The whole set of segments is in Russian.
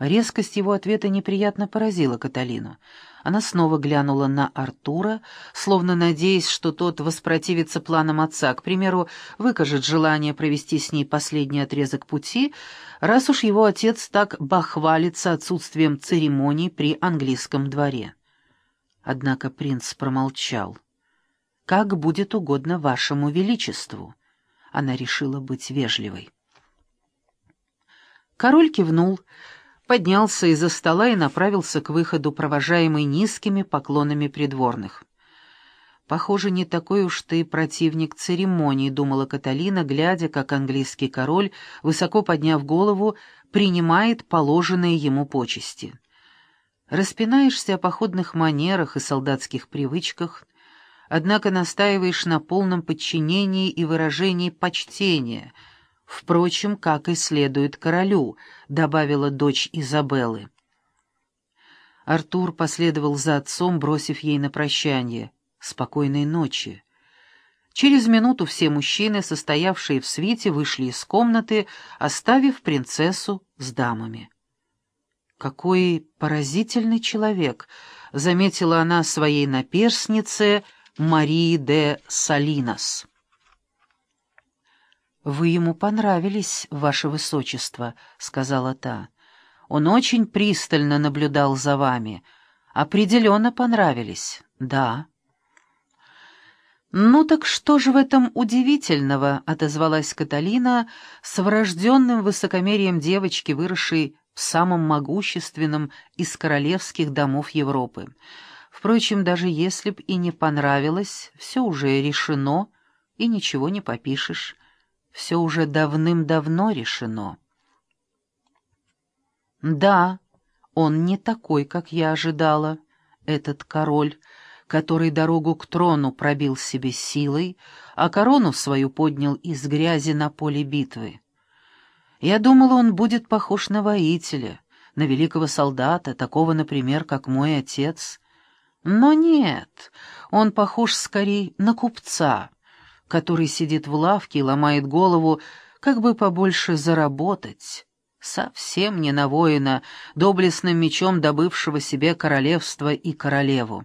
Резкость его ответа неприятно поразила Каталину. Она снова глянула на Артура, словно надеясь, что тот воспротивится планам отца, к примеру, выкажет желание провести с ней последний отрезок пути, раз уж его отец так бахвалится отсутствием церемоний при английском дворе. Однако принц промолчал. «Как будет угодно вашему величеству», — она решила быть вежливой. Король кивнул, — поднялся из-за стола и направился к выходу, провожаемый низкими поклонами придворных. «Похоже, не такой уж ты противник церемонии», — думала Каталина, глядя, как английский король, высоко подняв голову, принимает положенные ему почести. Распинаешься о походных манерах и солдатских привычках, однако настаиваешь на полном подчинении и выражении почтения — Впрочем, как и следует королю, добавила дочь Изабеллы. Артур последовал за отцом, бросив ей на прощание. «Спокойной ночи». Через минуту все мужчины, состоявшие в свите, вышли из комнаты, оставив принцессу с дамами. «Какой поразительный человек!» — заметила она своей наперснице Марии де Салинас. «Вы ему понравились, ваше высочество», — сказала та. «Он очень пристально наблюдал за вами. Определенно понравились, да». «Ну так что же в этом удивительного?» — отозвалась Каталина с врожденным высокомерием девочки, выросшей в самом могущественном из королевских домов Европы. Впрочем, даже если б и не понравилось, все уже решено, и ничего не попишешь все уже давным-давно решено. Да, он не такой, как я ожидала, этот король, который дорогу к трону пробил себе силой, а корону свою поднял из грязи на поле битвы. Я думала, он будет похож на воителя, на великого солдата, такого, например, как мой отец. Но нет, он похож скорее на купца, который сидит в лавке и ломает голову, как бы побольше заработать. Совсем не на воина, доблестным мечом добывшего себе королевство и королеву.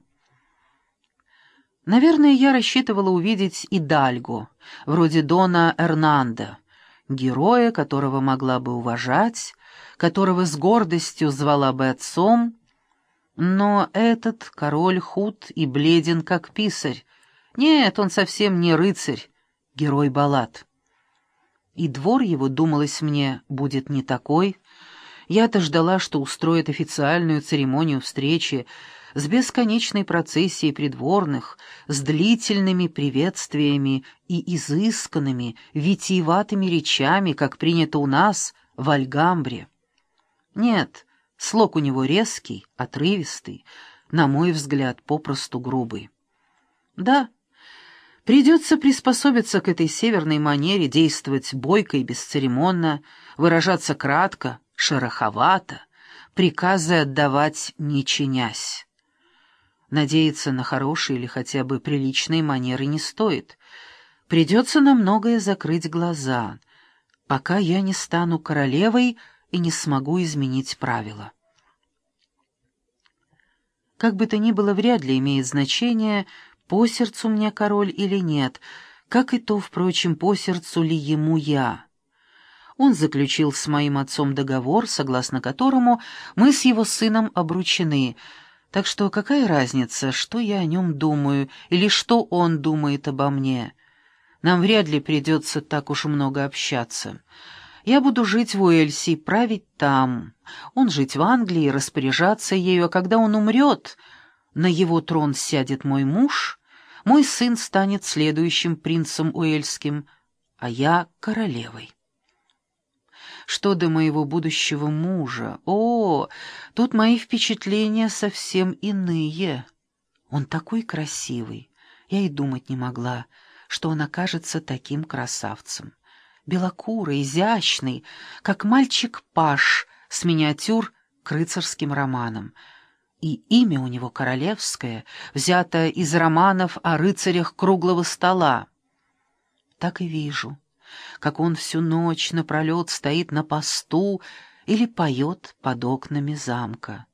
Наверное, я рассчитывала увидеть и Дальгу, вроде Дона Эрнанда, героя, которого могла бы уважать, которого с гордостью звала бы отцом, но этот король худ и бледен, как писарь, нет, он совсем не рыцарь, герой баллад. И двор его, думалось мне, будет не такой. Я-то ждала, что устроят официальную церемонию встречи с бесконечной процессией придворных, с длительными приветствиями и изысканными, витиеватыми речами, как принято у нас в Альгамбре. Нет, слог у него резкий, отрывистый, на мой взгляд, попросту грубый. Да, Придется приспособиться к этой северной манере действовать бойко и бесцеремонно, выражаться кратко, шероховато, приказы отдавать не чинясь. Надеяться на хорошие или хотя бы приличные манеры не стоит. Придется на многое закрыть глаза, пока я не стану королевой и не смогу изменить правила. Как бы то ни было, вряд ли имеет значение — по сердцу мне король или нет, как и то, впрочем, по сердцу ли ему я. Он заключил с моим отцом договор, согласно которому мы с его сыном обручены, так что какая разница, что я о нем думаю или что он думает обо мне? Нам вряд ли придется так уж много общаться. Я буду жить в Уэльсе и править там, он жить в Англии и распоряжаться ею, а когда он умрет, на его трон сядет мой муж — мой сын станет следующим принцем Уэльским, а я — королевой. Что до моего будущего мужа? О, тут мои впечатления совсем иные. Он такой красивый. Я и думать не могла, что он окажется таким красавцем. Белокурый, изящный, как мальчик Паш с миниатюр к рыцарским романам — и имя у него королевское, взятое из романов о рыцарях круглого стола. Так и вижу, как он всю ночь напролет стоит на посту или поет под окнами замка.